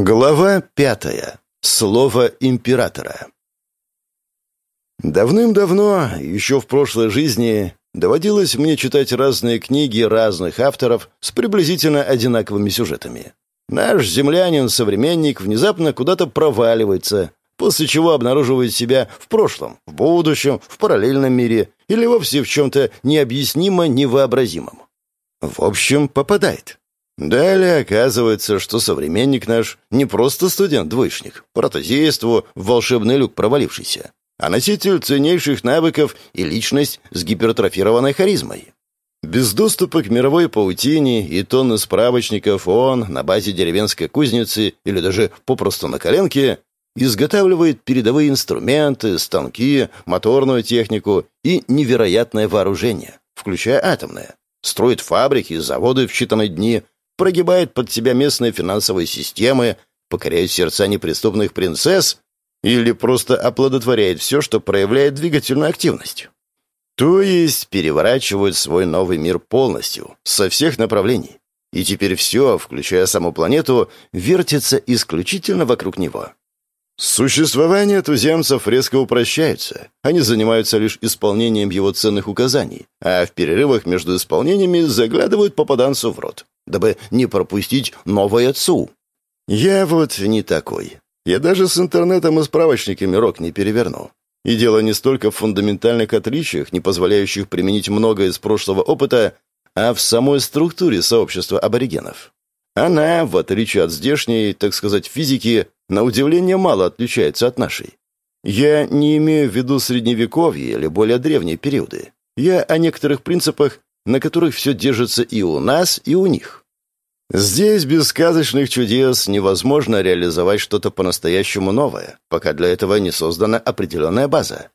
Глава пятая. Слово императора. Давным-давно, еще в прошлой жизни, доводилось мне читать разные книги разных авторов с приблизительно одинаковыми сюжетами. Наш землянин-современник внезапно куда-то проваливается, после чего обнаруживает себя в прошлом, в будущем, в параллельном мире или вовсе в чем-то необъяснимо невообразимом. В общем, попадает. Далее оказывается, что современник наш не просто студент-двоечник, протезейству в волшебный люк провалившийся, а носитель ценнейших навыков и личность с гипертрофированной харизмой. Без доступа к мировой паутине и тонны справочников он на базе деревенской кузницы или даже попросту на коленке изготавливает передовые инструменты, станки, моторную технику и невероятное вооружение, включая атомное. Строит фабрики и заводы в считанные дни, прогибает под себя местные финансовые системы, покоряет сердца неприступных принцесс или просто оплодотворяет все, что проявляет двигательную активность. То есть переворачивает свой новый мир полностью, со всех направлений. И теперь все, включая саму планету, вертится исключительно вокруг него. Существование туземцев резко упрощается. Они занимаются лишь исполнением его ценных указаний, а в перерывах между исполнениями заглядывают попаданцу в рот дабы не пропустить новое ЦУ. Я вот не такой. Я даже с интернетом и справочниками рок не переверну. И дело не столько в фундаментальных отличиях, не позволяющих применить многое из прошлого опыта, а в самой структуре сообщества аборигенов. Она, в отличие от здешней, так сказать, физики, на удивление мало отличается от нашей. Я не имею в виду средневековье или более древние периоды. Я о некоторых принципах, на которых все держится и у нас, и у них. Здесь без сказочных чудес невозможно реализовать что-то по-настоящему новое, пока для этого не создана определенная база.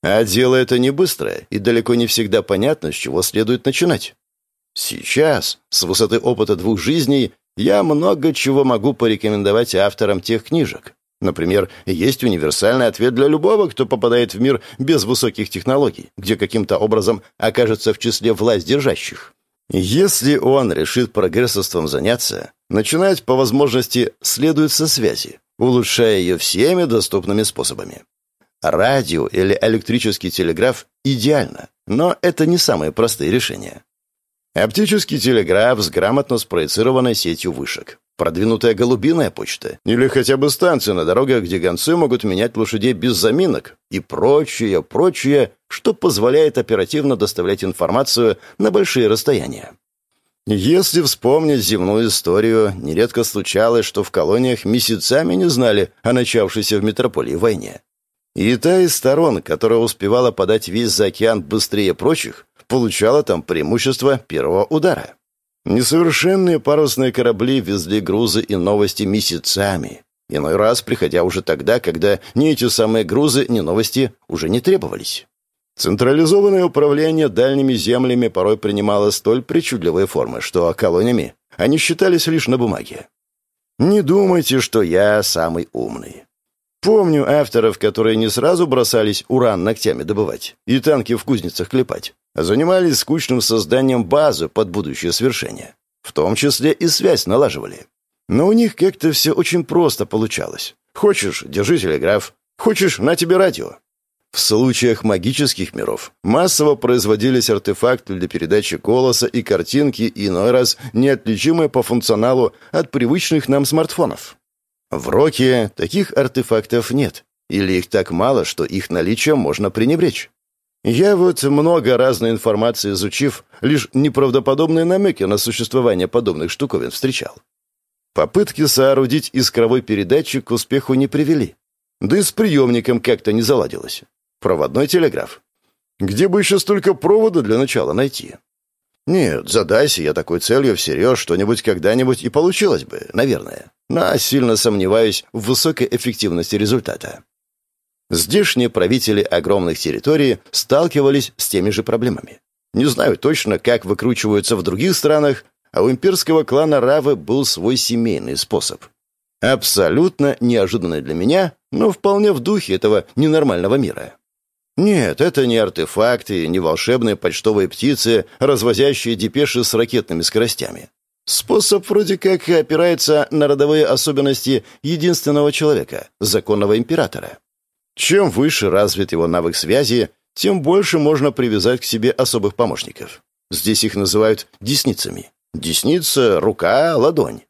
А дело это не быстрое, и далеко не всегда понятно, с чего следует начинать. Сейчас, с высоты опыта двух жизней, я много чего могу порекомендовать авторам тех книжек. Например, есть универсальный ответ для любого, кто попадает в мир без высоких технологий, где каким-то образом окажется в числе власть держащих. Если он решит прогрессорством заняться, начинать по возможности следует со связи, улучшая ее всеми доступными способами. Радио или электрический телеграф идеально, но это не самые простые решения. Оптический телеграф с грамотно спроецированной сетью вышек. Продвинутая голубиная почта. Или хотя бы станция на дорогах, где гонцы могут менять лошадей без заминок. И прочее, прочее, что позволяет оперативно доставлять информацию на большие расстояния. Если вспомнить земную историю, нередко случалось, что в колониях месяцами не знали о начавшейся в метрополии войне. И та из сторон, которая успевала подать весь за океан быстрее прочих, получала там преимущество первого удара. Несовершенные парусные корабли везли грузы и новости месяцами, иной раз приходя уже тогда, когда ни эти самые грузы, ни новости уже не требовались. Централизованное управление дальними землями порой принимало столь причудливые формы, что колониями они считались лишь на бумаге. Не думайте, что я самый умный. Помню авторов, которые не сразу бросались уран ногтями добывать и танки в кузницах клепать, а занимались скучным созданием базы под будущее свершение. В том числе и связь налаживали. Но у них как-то все очень просто получалось. Хочешь — держи телеграф, хочешь — на тебе радио. В случаях магических миров массово производились артефакты для передачи голоса и картинки, иной раз неотличимые по функционалу от привычных нам смартфонов. В Роке таких артефактов нет, или их так мало, что их наличием можно пренебречь. Я вот много разной информации изучив, лишь неправдоподобные намеки на существование подобных штуковин встречал. Попытки соорудить искровой передатчик к успеху не привели. Да и с приемником как-то не заладилось. Проводной телеграф. Где бы еще столько провода для начала найти? Нет, задайся я такой целью всерьез, что-нибудь когда-нибудь и получилось бы, наверное. Но сильно сомневаюсь в высокой эффективности результата. Здешние правители огромных территорий сталкивались с теми же проблемами. Не знаю точно, как выкручиваются в других странах, а у имперского клана Равы был свой семейный способ. Абсолютно неожиданный для меня, но вполне в духе этого ненормального мира. Нет, это не артефакты, не волшебные почтовые птицы, развозящие депеши с ракетными скоростями. Способ вроде как опирается на родовые особенности единственного человека, законного императора. Чем выше развит его навык связи, тем больше можно привязать к себе особых помощников. Здесь их называют десницами. Десница, рука, ладонь.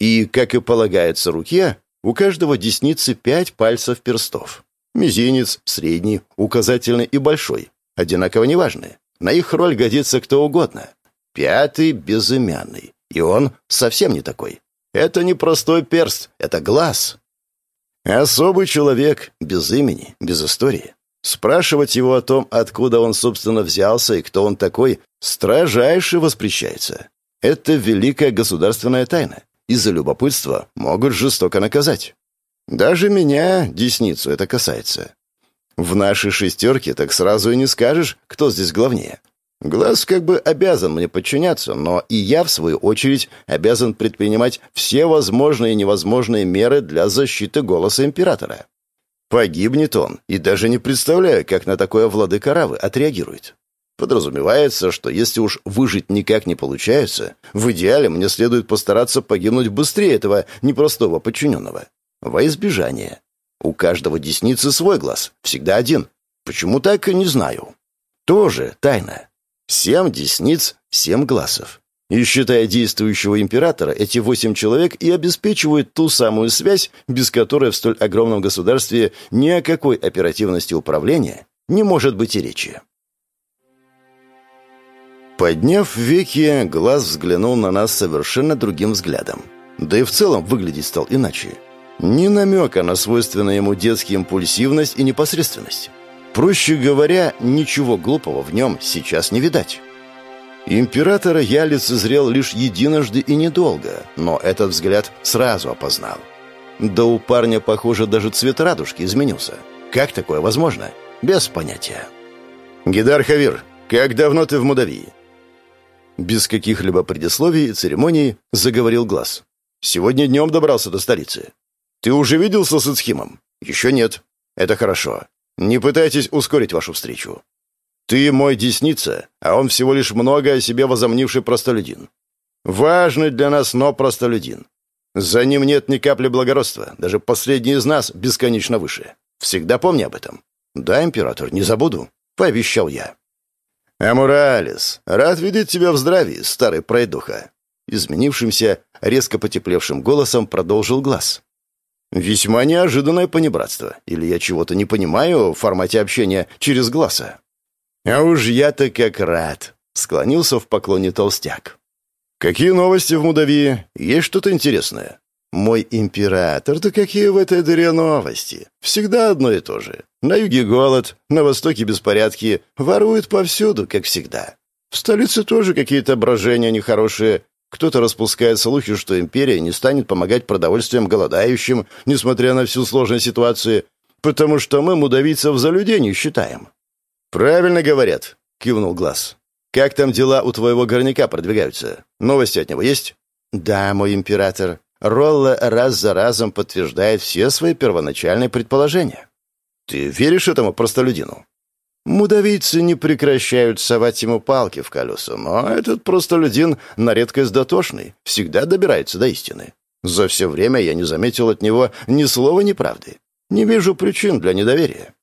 И, как и полагается руке, у каждого десницы пять пальцев перстов. Мизинец, средний, указательный и большой. Одинаково неважные. На их роль годится кто угодно. Пятый — безымянный. И он совсем не такой. Это не простой перст, это глаз. Особый человек, без имени, без истории. Спрашивать его о том, откуда он, собственно, взялся и кто он такой, строжайше воспрещается. Это великая государственная тайна, и за любопытство могут жестоко наказать. Даже меня, десницу, это касается. В нашей шестерке так сразу и не скажешь, кто здесь главнее. Глаз как бы обязан мне подчиняться, но и я, в свою очередь, обязан предпринимать все возможные и невозможные меры для защиты голоса императора. Погибнет он, и даже не представляю, как на такое владыка Равы отреагирует. Подразумевается, что если уж выжить никак не получается, в идеале мне следует постараться погибнуть быстрее этого непростого подчиненного. Во избежание. У каждого десницы свой глаз, всегда один. Почему так, не знаю. Тоже тайна. Семь десниц, семь глазов. И считая действующего императора, эти восемь человек и обеспечивают ту самую связь, без которой в столь огромном государстве ни о какой оперативности управления не может быть и речи. Подняв веки, глаз взглянул на нас совершенно другим взглядом. Да и в целом выглядеть стал иначе. Ни намека на свойственную ему детскую импульсивность и непосредственность. Проще говоря, ничего глупого в нем сейчас не видать. Императора я лицезрел лишь единожды и недолго, но этот взгляд сразу опознал. Да у парня, похоже, даже цвет радужки изменился. Как такое возможно? Без понятия. «Гидар Хавир, как давно ты в Мудавии?» Без каких-либо предисловий и церемоний заговорил глаз. «Сегодня днем добрался до столицы. Ты уже виделся с Ицхимом?» «Еще нет. Это хорошо. Не пытайтесь ускорить вашу встречу. Ты мой десница, а он всего лишь много о себе возомнивший простолюдин. Важный для нас, но простолюдин. За ним нет ни капли благородства, даже последний из нас бесконечно выше. Всегда помни об этом. Да, император, не забуду, пообещал я. Амуралис, рад видеть тебя в здравии, старый пройдуха. Изменившимся, резко потеплевшим голосом продолжил глаз. Весьма неожиданное понебратство. Или я чего-то не понимаю в формате общения через глаза. А уж я-то как рад. Склонился в поклоне толстяк. Какие новости в Мудавии? Есть что-то интересное? Мой император, да какие в этой дыре новости? Всегда одно и то же. На юге голод, на востоке беспорядки, воруют повсюду, как всегда. В столице тоже какие-то брожения нехорошие, кто-то распускает слухи, что империя не станет помогать продовольствием голодающим, несмотря на всю сложную ситуацию, потому что мы мудавийцев за людей не считаем». «Правильно говорят», — кивнул Глаз. «Как там дела у твоего горняка продвигаются? Новости от него есть?» «Да, мой император. Ролла раз за разом подтверждает все свои первоначальные предположения». «Ты веришь этому простолюдину?» Мудавийцы не прекращают совать ему палки в колеса, но этот простолюдин на редкость дотошный, всегда добирается до истины. За все время я не заметил от него ни слова неправды. Не вижу причин для недоверия.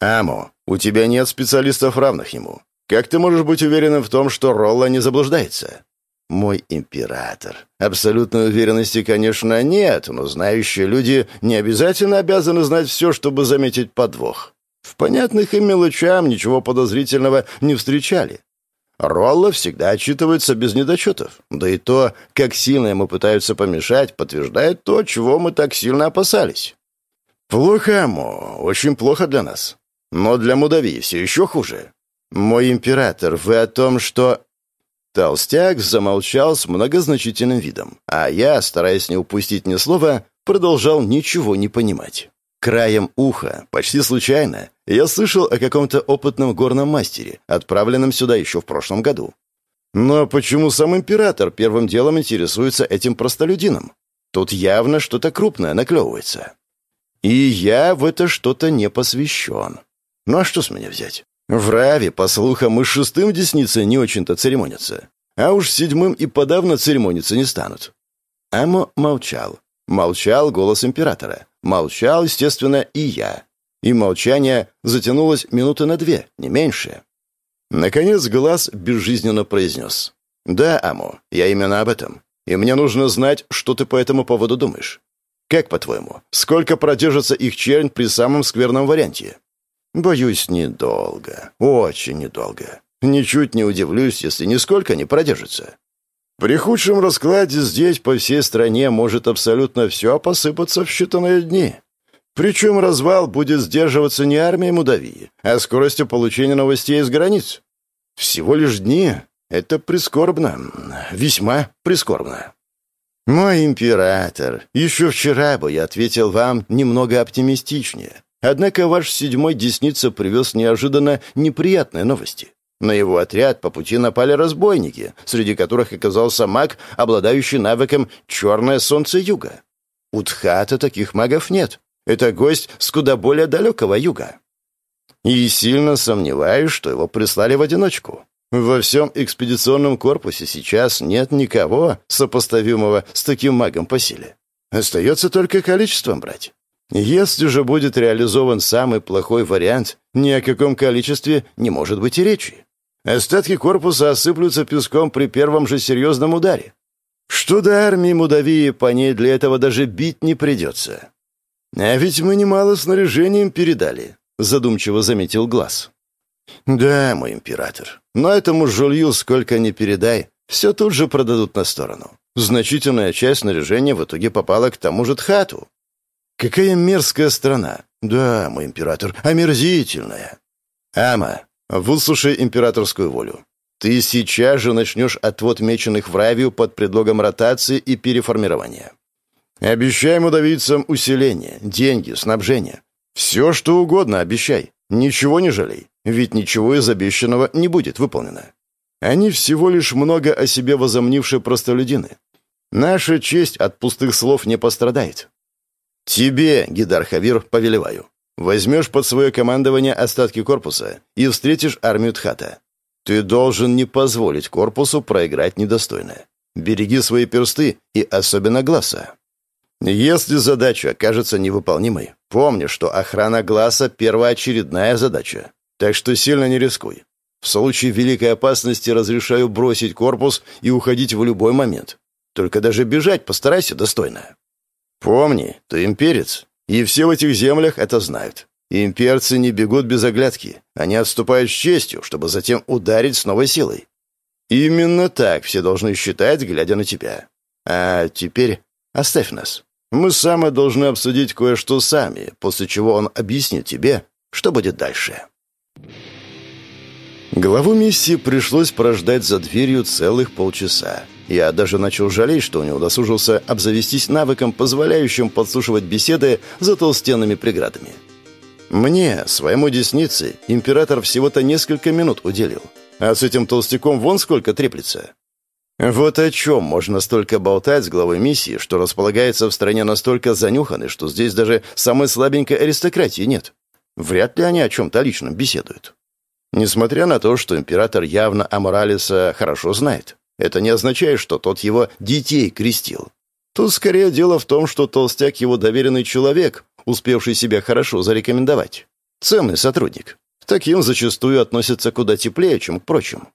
Амо, у тебя нет специалистов, равных ему. Как ты можешь быть уверенным в том, что Ролла не заблуждается? Мой император. Абсолютной уверенности, конечно, нет, но знающие люди не обязательно обязаны знать все, чтобы заметить подвох. В понятных им мелочам ничего подозрительного не встречали. Ролло всегда отчитывается без недочетов. Да и то, как сильно ему пытаются помешать, подтверждает то, чего мы так сильно опасались. Плохо, Мо, очень плохо для нас. Но для Мудавии все еще хуже. Мой император, вы о том, что... Толстяк замолчал с многозначительным видом, а я, стараясь не упустить ни слова, продолжал ничего не понимать. Краем уха, почти случайно, я слышал о каком-то опытном горном мастере, отправленном сюда еще в прошлом году. Но почему сам император первым делом интересуется этим простолюдином? Тут явно что-то крупное наклевывается. И я в это что-то не посвящен. Ну а что с меня взять? В Раве, по слухам, и шестым десницей не очень-то церемонятся. А уж седьмым и подавно церемониться не станут. Амо молчал. Молчал голос императора. Молчал, естественно, и я. И молчание затянулось минуты на две, не меньше. Наконец глаз безжизненно произнес. «Да, Амо, я именно об этом. И мне нужно знать, что ты по этому поводу думаешь. Как, по-твоему, сколько продержится их чернь при самом скверном варианте?» «Боюсь, недолго. Очень недолго. Ничуть не удивлюсь, если нисколько не продержится. При худшем раскладе здесь по всей стране может абсолютно все посыпаться в считанные дни. Причем развал будет сдерживаться не армией Мудавии, а скоростью получения новостей из границ. Всего лишь дни. Это прискорбно. Весьма прискорбно. Мой император, еще вчера бы я ответил вам немного оптимистичнее. Однако ваш седьмой десница привез неожиданно неприятные новости. На его отряд по пути напали разбойники, среди которых оказался маг, обладающий навыком «Черное солнце юга». У Тхата таких магов нет. Это гость с куда более далекого юга. И сильно сомневаюсь, что его прислали в одиночку. Во всем экспедиционном корпусе сейчас нет никого, сопоставимого с таким магом по силе. Остается только количеством брать. Если же будет реализован самый плохой вариант, ни о каком количестве не может быть и речи. Остатки корпуса осыплются песком при первом же серьезном ударе. Что до армии Мудавии, по ней для этого даже бить не придется. А ведь мы немало снаряжением передали, задумчиво заметил Глаз. Да, мой император, но этому жулью сколько ни передай, все тут же продадут на сторону. Значительная часть снаряжения в итоге попала к тому же Тхату. Какая мерзкая страна. Да, мой император, омерзительная. Ама, выслушай императорскую волю. Ты сейчас же начнешь отвод меченых в Равию под предлогом ротации и переформирования. Обещай мудавицам усиление, деньги, снабжение. Все, что угодно обещай. Ничего не жалей, ведь ничего из обещанного не будет выполнено. Они всего лишь много о себе возомнившие простолюдины. Наша честь от пустых слов не пострадает. Тебе, Гидар Хавир, повелеваю. Возьмешь под свое командование остатки корпуса и встретишь армию Тхата. Ты должен не позволить корпусу проиграть недостойно. Береги свои персты и особенно глаза. Если задача окажется невыполнимой, помни, что охрана глаза — первоочередная задача. Так что сильно не рискуй. В случае великой опасности разрешаю бросить корпус и уходить в любой момент. Только даже бежать постарайся достойно. Помни, ты имперец, и все в этих землях это знают. Имперцы не бегут без оглядки. Они отступают с честью, чтобы затем ударить с новой силой. Именно так все должны считать, глядя на тебя. А теперь оставь нас. Мы сами должны обсудить кое-что сами, после чего он объяснит тебе, что будет дальше. Главу миссии пришлось прождать за дверью целых полчаса. Я даже начал жалеть, что не удосужился обзавестись навыком, позволяющим подслушивать беседы за толстенными преградами. Мне, своему деснице, император всего-то несколько минут уделил. А с этим толстяком вон сколько треплется. Вот о чем можно столько болтать с главой миссии, что располагается в стране настолько занюханной, что здесь даже самой слабенькой аристократии нет. Вряд ли они о чем-то личном беседуют. Несмотря на то, что император явно Аморалиса хорошо знает, это не означает, что тот его детей крестил. Тут скорее дело в том, что толстяк его доверенный человек, успевший себя хорошо зарекомендовать. Ценный сотрудник. К таким зачастую относятся куда теплее, чем к прочим.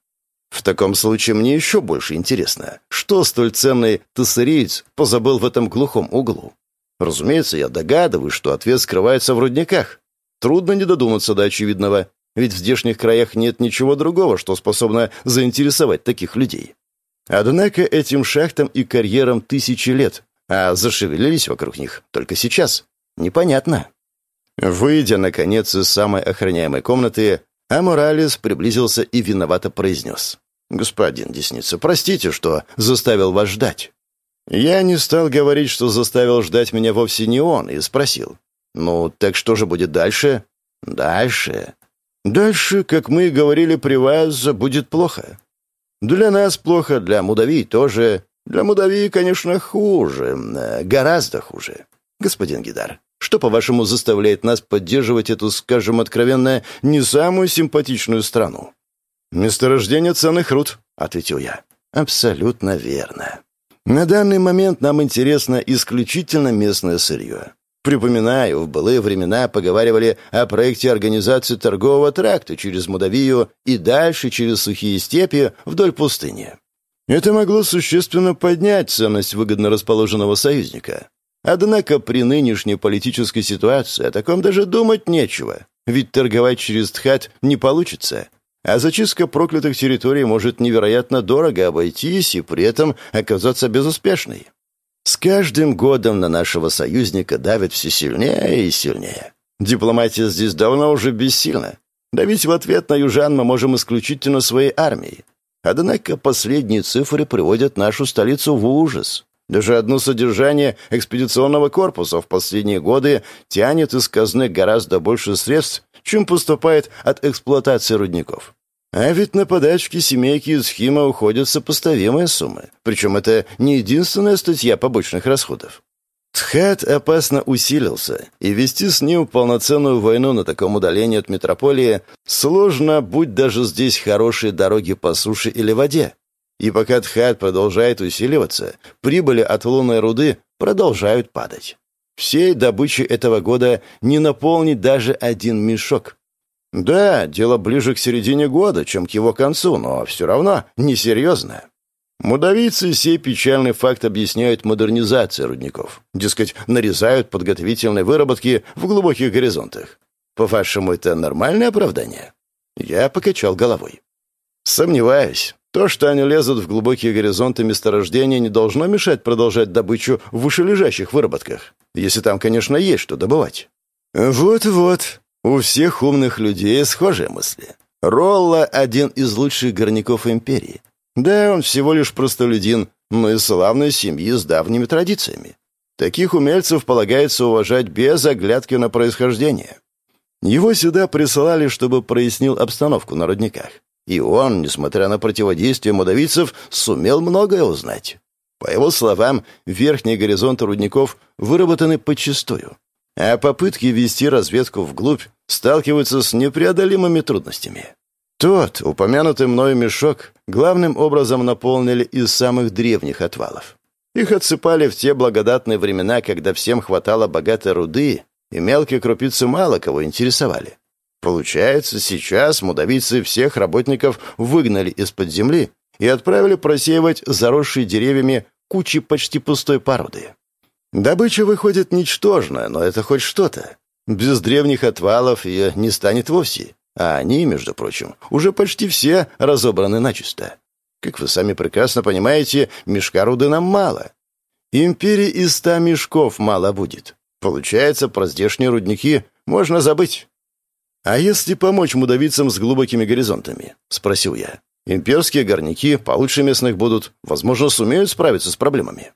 В таком случае мне еще больше интересно, что столь ценный тессериец позабыл в этом глухом углу. Разумеется, я догадываюсь, что ответ скрывается в рудниках. Трудно не додуматься до очевидного, ведь в здешних краях нет ничего другого, что способно заинтересовать таких людей. Однако этим шахтам и карьерам тысячи лет, а зашевелились вокруг них только сейчас. Непонятно. Выйдя, наконец, из самой охраняемой комнаты, Аморалис приблизился и виновато произнес. «Господин Десница, простите, что заставил вас ждать». Я не стал говорить, что заставил ждать меня вовсе не он, и спросил. «Ну, так что же будет дальше?» «Дальше?» «Дальше, как мы и говорили при вас, будет плохо. Для нас плохо, для Мудавии тоже. Для Мудавии, конечно, хуже, гораздо хуже. Господин Гидар, что, по-вашему, заставляет нас поддерживать эту, скажем откровенно, не самую симпатичную страну?» «Месторождение ценных руд», — ответил я. Абсолютно верно. На данный момент нам интересно исключительно местное сырье. Припоминаю, в былые времена поговаривали о проекте организации торгового тракта через Мудавию и дальше через сухие степи вдоль пустыни. Это могло существенно поднять ценность выгодно расположенного союзника. Однако при нынешней политической ситуации о таком даже думать нечего, ведь торговать через Тхат не получится, а зачистка проклятых территорий может невероятно дорого обойтись и при этом оказаться безуспешной. С каждым годом на нашего союзника давят все сильнее и сильнее. Дипломатия здесь давно уже бессильна. Давить в ответ на южан мы можем исключительно своей армией. Однако последние цифры приводят нашу столицу в ужас. Даже одно содержание экспедиционного корпуса в последние годы тянет из казны гораздо больше средств, чем поступает от эксплуатации рудников. А ведь на подачки семейки из Хима уходят сопоставимые суммы. Причем это не единственная статья побочных расходов. Тхат опасно усилился, и вести с ним полноценную войну на таком удалении от метрополии сложно, будь даже здесь хорошие дороги по суше или воде. И пока Тхат продолжает усиливаться, прибыли от лунной руды продолжают падать. Всей добычи этого года не наполнит даже один мешок. Да, дело ближе к середине года, чем к его концу, но все равно несерьезно. Мудавийцы сей печальный факт объясняют модернизацией рудников. Дескать, нарезают подготовительные выработки в глубоких горизонтах. По-вашему, это нормальное оправдание? Я покачал головой. Сомневаюсь. То, что они лезут в глубокие горизонты месторождения, не должно мешать продолжать добычу в вышележащих выработках. Если там, конечно, есть что добывать. Вот-вот. У всех умных людей схожие мысли. Ролла — один из лучших горняков империи. Да, он всего лишь простолюдин, но из славной семьи с давними традициями. Таких умельцев полагается уважать без оглядки на происхождение. Его сюда присылали, чтобы прояснил обстановку на родниках. И он, несмотря на противодействие мудавицев, сумел многое узнать. По его словам, верхние горизонты рудников выработаны подчистую а попытки вести разведку вглубь сталкиваются с непреодолимыми трудностями. Тот, упомянутый мною мешок, главным образом наполнили из самых древних отвалов. Их отсыпали в те благодатные времена, когда всем хватало богатой руды, и мелкие крупицы мало кого интересовали. Получается, сейчас мудавицы всех работников выгнали из-под земли и отправили просеивать заросшие деревьями кучи почти пустой породы. Добыча выходит ничтожная, но это хоть что-то. Без древних отвалов ее не станет вовсе. А они, между прочим, уже почти все разобраны начисто. Как вы сами прекрасно понимаете, мешка руды нам мало. Империи из ста мешков мало будет. Получается, про здешние рудники можно забыть. «А если помочь мудавицам с глубокими горизонтами?» — спросил я. «Имперские горняки получше местных будут, возможно, сумеют справиться с проблемами».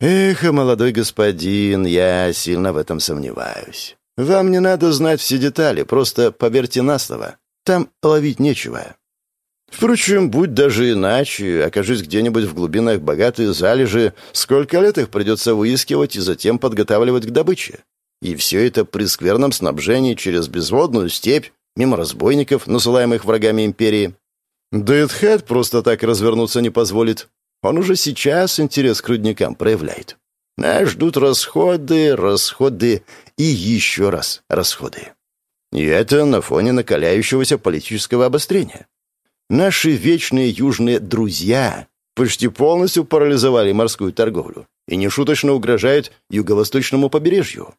«Эх, молодой господин, я сильно в этом сомневаюсь. Вам не надо знать все детали, просто поверьте на слово. Там ловить нечего». Впрочем, будь даже иначе, окажись где-нибудь в глубинах богатые залежи, сколько лет их придется выискивать и затем подготавливать к добыче. И все это при скверном снабжении через безводную степь, мимо разбойников, насылаемых врагами империи. Дэдхэт просто так развернуться не позволит. Он уже сейчас интерес к рудникам проявляет. Нас ждут расходы, расходы и еще раз расходы. И это на фоне накаляющегося политического обострения. Наши вечные южные друзья почти полностью парализовали морскую торговлю и нешуточно угрожают юго-восточному побережью.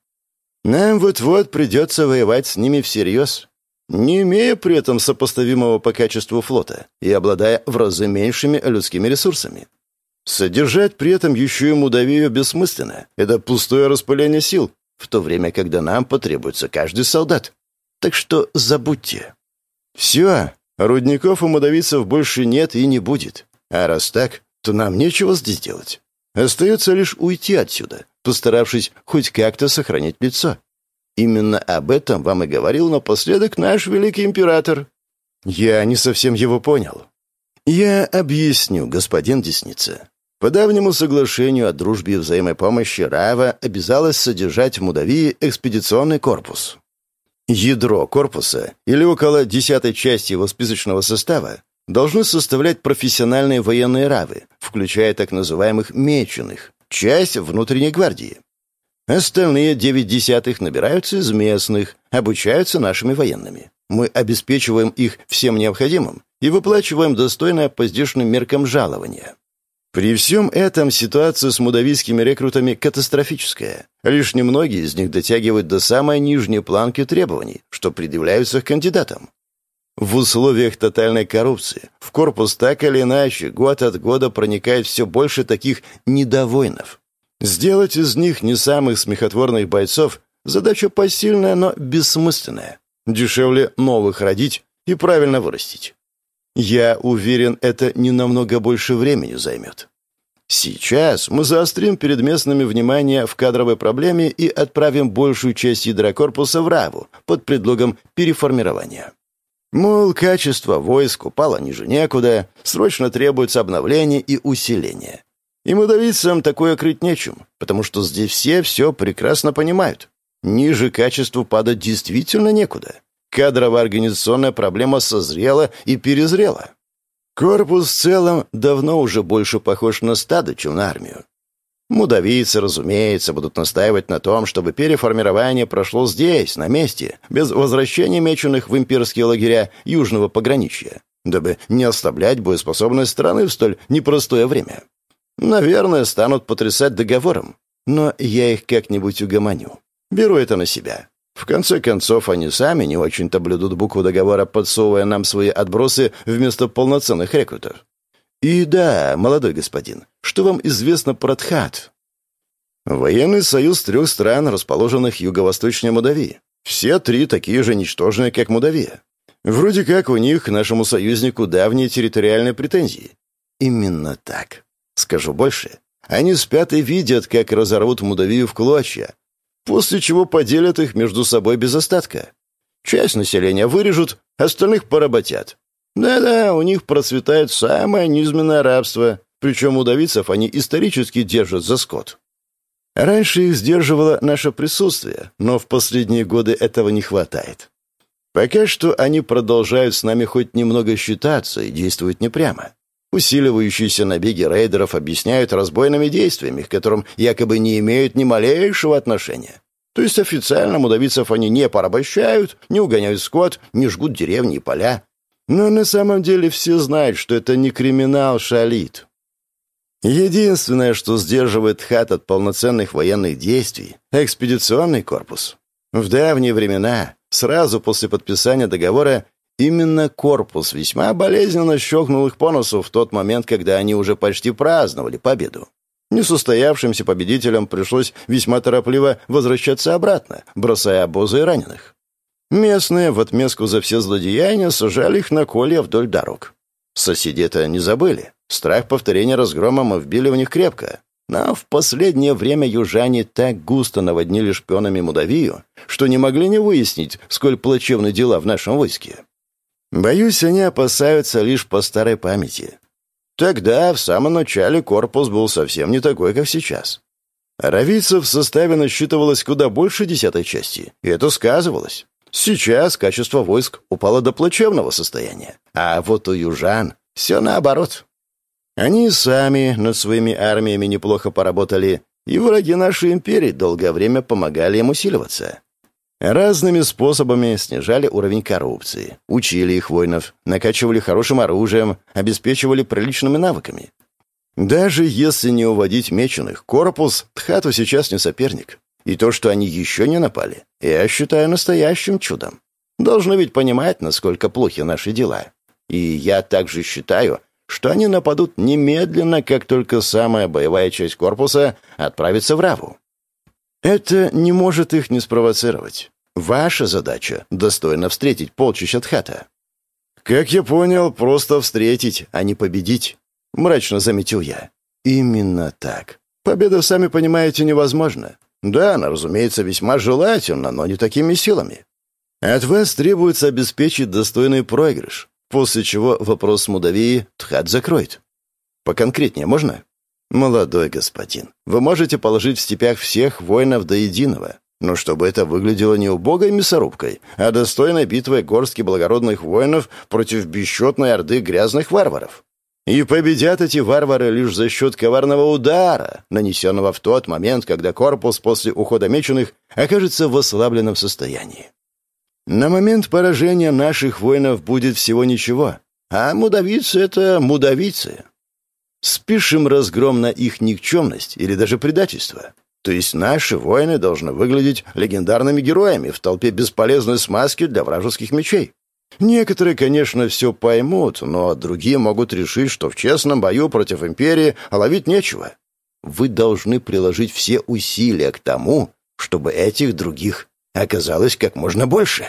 Нам вот-вот придется воевать с ними всерьез, не имея при этом сопоставимого по качеству флота и обладая в разы меньшими людскими ресурсами. Содержать при этом еще и Мудавию бессмысленно. Это пустое распыление сил, в то время, когда нам потребуется каждый солдат. Так что забудьте. Все, рудников у мудавицев больше нет и не будет. А раз так, то нам нечего здесь делать. Остается лишь уйти отсюда, постаравшись хоть как-то сохранить лицо. Именно об этом вам и говорил напоследок наш великий император. Я не совсем его понял. Я объясню, господин Десница. По давнему соглашению о дружбе и взаимопомощи Рава обязалась содержать в Мудавии экспедиционный корпус. Ядро корпуса, или около десятой части его списочного состава, должны составлять профессиональные военные равы, включая так называемых «меченых», часть внутренней гвардии. Остальные девять десятых набираются из местных, обучаются нашими военными. Мы обеспечиваем их всем необходимым и выплачиваем достойное по здешним меркам жалование. При всем этом ситуация с мудавийскими рекрутами катастрофическая. Лишь немногие из них дотягивают до самой нижней планки требований, что предъявляются к кандидатам. В условиях тотальной коррупции в корпус так или иначе год от года проникает все больше таких недовойнов. Сделать из них не самых смехотворных бойцов – задача посильная, но бессмысленная. Дешевле новых родить и правильно вырастить. Я уверен, это не намного больше времени займет. Сейчас мы заострим перед местными внимание в кадровой проблеме и отправим большую часть ядрокорпуса в Раву под предлогом переформирования. Мол, качество войск упало ниже некуда, срочно требуется обновление и усиление. И мудавицам такое крыть нечем, потому что здесь все все прекрасно понимают. Ниже качеству падать действительно некуда. Кадрово-организационная проблема созрела и перезрела. Корпус в целом давно уже больше похож на стадо, чем на армию. Мудавийцы, разумеется, будут настаивать на том, чтобы переформирование прошло здесь, на месте, без возвращения меченых в имперские лагеря южного пограничья, дабы не ослаблять боеспособность страны в столь непростое время. Наверное, станут потрясать договором, но я их как-нибудь угомоню. Беру это на себя. В конце концов, они сами не очень-то блюдут букву договора, подсовывая нам свои отбросы вместо полноценных рекрутов. И да, молодой господин, что вам известно про Тхат? Военный союз трех стран, расположенных юго-восточнее Мудавии. Все три такие же ничтожные, как Мудавия. Вроде как у них к нашему союзнику давние территориальные претензии. Именно так. Скажу больше. Они спят и видят, как разорвут Мудавию в клочья, после чего поделят их между собой без остатка. Часть населения вырежут, остальных поработят. Да-да, у них процветает самое низменное рабство, причем удавицев они исторически держат за скот. Раньше их сдерживало наше присутствие, но в последние годы этого не хватает. Пока что они продолжают с нами хоть немного считаться и действуют непрямо. Усиливающиеся набеги рейдеров объясняют разбойными действиями, к которым якобы не имеют ни малейшего отношения. То есть официально мудавицев они не порабощают, не угоняют скот, не жгут деревни и поля. Но на самом деле все знают, что это не криминал шалит. Единственное, что сдерживает хат от полноценных военных действий — экспедиционный корпус. В давние времена, сразу после подписания договора, Именно корпус весьма болезненно щелкнул их по носу в тот момент, когда они уже почти праздновали победу. Несостоявшимся победителям пришлось весьма торопливо возвращаться обратно, бросая обозы и раненых. Местные в отместку за все злодеяния сажали их на колья вдоль дорог. Соседи это не забыли. Страх повторения разгрома мы вбили в них крепко. Но в последнее время южане так густо наводнили шпионами Мудавию, что не могли не выяснить, сколь плачевны дела в нашем войске. Боюсь, они опасаются лишь по старой памяти. Тогда, в самом начале, корпус был совсем не такой, как сейчас. Равийцев в составе насчитывалось куда больше десятой части, и это сказывалось. Сейчас качество войск упало до плачевного состояния, а вот у южан все наоборот. Они сами над своими армиями неплохо поработали, и враги нашей империи долгое время помогали им усиливаться. Разными способами снижали уровень коррупции, учили их воинов, накачивали хорошим оружием, обеспечивали приличными навыками. Даже если не уводить меченых, корпус Тхату сейчас не соперник. И то, что они еще не напали, я считаю настоящим чудом. Должны ведь понимать, насколько плохи наши дела. И я также считаю, что они нападут немедленно, как только самая боевая часть корпуса отправится в Раву. Это не может их не спровоцировать. Ваша задача — достойно встретить полчища Тхата. «Как я понял, просто встретить, а не победить», — мрачно заметил я. «Именно так. Победа, сами понимаете, невозможна. Да, она, разумеется, весьма желательна, но не такими силами. От вас требуется обеспечить достойный проигрыш, после чего вопрос с Мудавии Тхат закроет. Поконкретнее можно?» «Молодой господин, вы можете положить в степях всех воинов до единого. но чтобы это выглядело не убогой мясорубкой, а достойной битвой горстки благородных воинов против бесчетной орды грязных варваров. И победят эти варвары лишь за счет коварного удара, нанесенного в тот момент, когда корпус после ухода меченых окажется в ослабленном состоянии. На момент поражения наших воинов будет всего ничего, а мудавицы — это мудавицы. Спишем разгром на их никчемность или даже предательство. То есть наши воины должны выглядеть легендарными героями в толпе бесполезной смазки для вражеских мечей. Некоторые, конечно, все поймут, но другие могут решить, что в честном бою против империи ловить нечего. Вы должны приложить все усилия к тому, чтобы этих других оказалось как можно больше.